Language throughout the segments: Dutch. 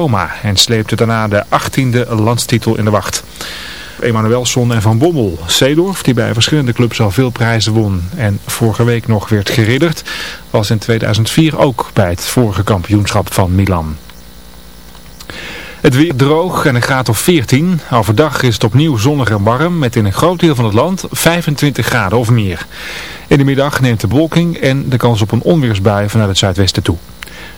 Roma en sleepte daarna de 18e landstitel in de wacht. Emanuelson en Van Bommel. Seedorf, die bij verschillende clubs al veel prijzen won en vorige week nog werd geridderd, was in 2004 ook bij het vorige kampioenschap van Milan. Het weer droog en een graad of 14. Overdag is het opnieuw zonnig en warm met in een groot deel van het land 25 graden of meer. In de middag neemt de wolking en de kans op een onweersbui vanuit het zuidwesten toe.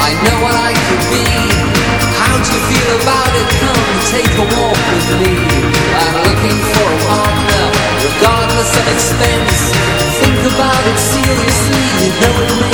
I know what I can be. How'd feel about it? Come take a walk with me. I'm looking for a partner Regardless of expense. Think about it seriously You know it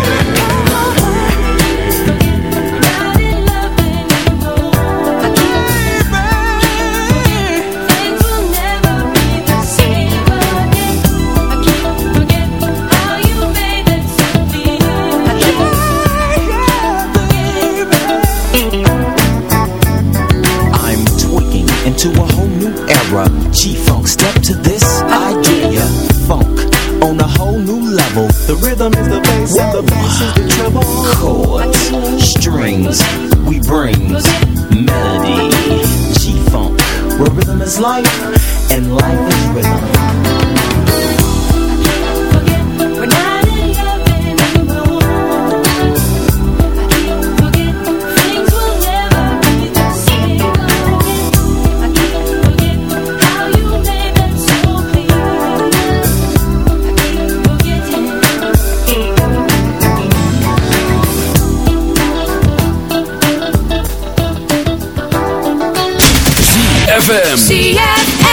Bass and the bass the treble. Chords, strings, we bring melody. G-funk, where rhythm is life and life is rhythm. ZFM.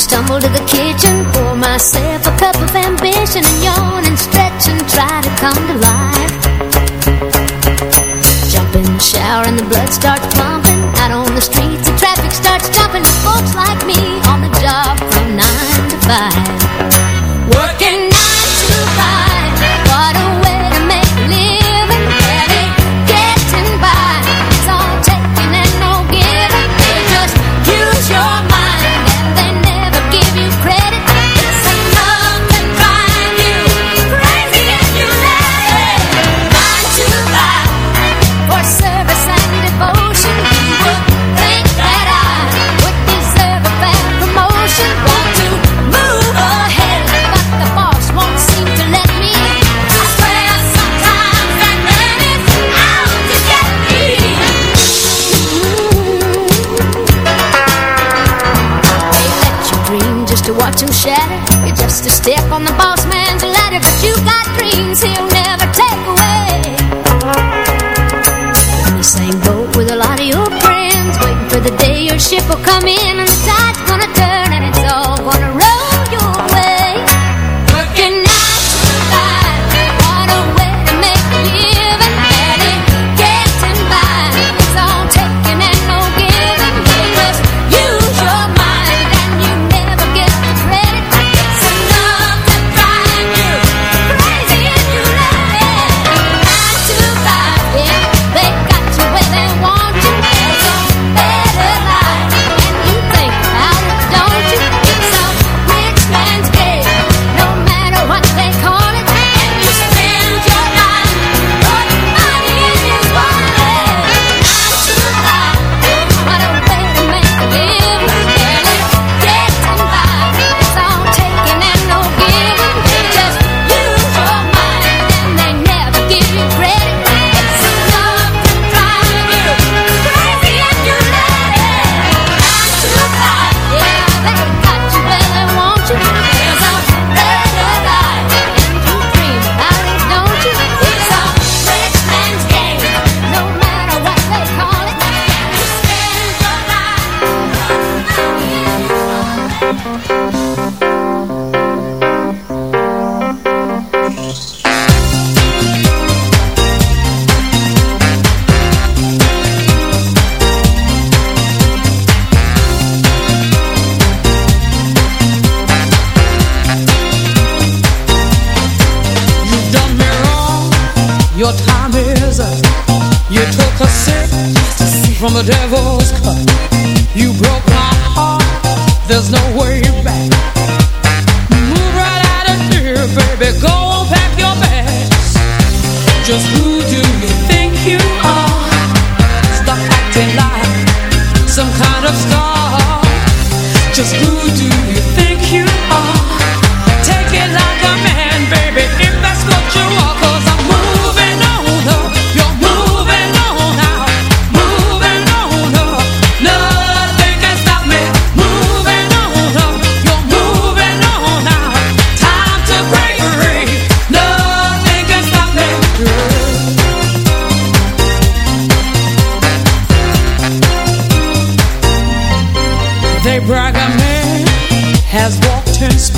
Stumble to the kitchen, pour myself a cup of ambition and yawn and stretch and try to come to life. Jump in the shower and the blood starts pumping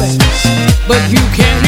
respect. But you can't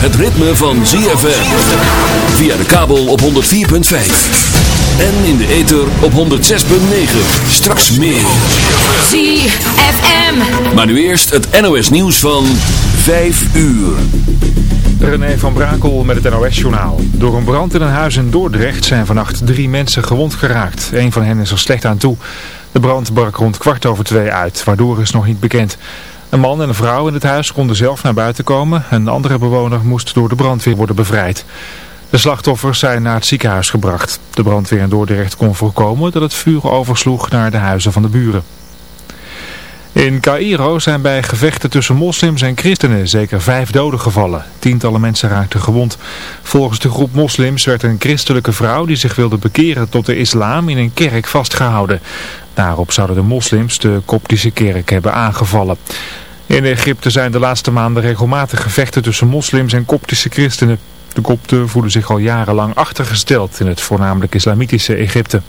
het ritme van ZFM. Via de kabel op 104.5. En in de ether op 106.9. Straks meer. ZFM. Maar nu eerst het NOS nieuws van 5 uur. René van Brakel met het NOS-journaal. Door een brand in een huis in Dordrecht zijn vannacht drie mensen gewond geraakt. Een van hen is er slecht aan toe. De brand brak rond kwart over twee uit, waardoor is nog niet bekend. Een man en een vrouw in het huis konden zelf naar buiten komen. Een andere bewoner moest door de brandweer worden bevrijd. De slachtoffers zijn naar het ziekenhuis gebracht. De brandweer in Dordrecht kon voorkomen dat het vuur oversloeg naar de huizen van de buren. In Cairo zijn bij gevechten tussen moslims en christenen zeker vijf doden gevallen. Tientallen mensen raakten gewond. Volgens de groep moslims werd een christelijke vrouw die zich wilde bekeren tot de islam in een kerk vastgehouden. Daarop zouden de moslims de koptische kerk hebben aangevallen. In Egypte zijn de laatste maanden regelmatig gevechten tussen moslims en koptische christenen. De kopten voelen zich al jarenlang achtergesteld in het voornamelijk islamitische Egypte.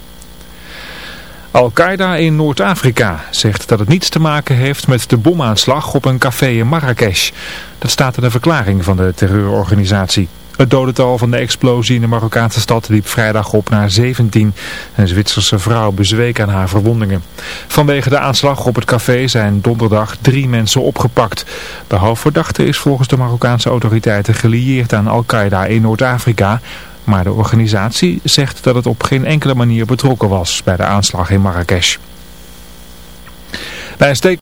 Al-Qaeda in Noord-Afrika zegt dat het niets te maken heeft met de bomaanslag op een café in Marrakesh. Dat staat in de verklaring van de terreurorganisatie. Het dodental van de explosie in de Marokkaanse stad liep vrijdag op naar 17. Een Zwitserse vrouw bezweek aan haar verwondingen. Vanwege de aanslag op het café zijn donderdag drie mensen opgepakt. De hoofdverdachte is volgens de Marokkaanse autoriteiten gelieerd aan Al-Qaeda in Noord-Afrika... Maar de organisatie zegt dat het op geen enkele manier betrokken was bij de aanslag in Marrakesh. Bij een steek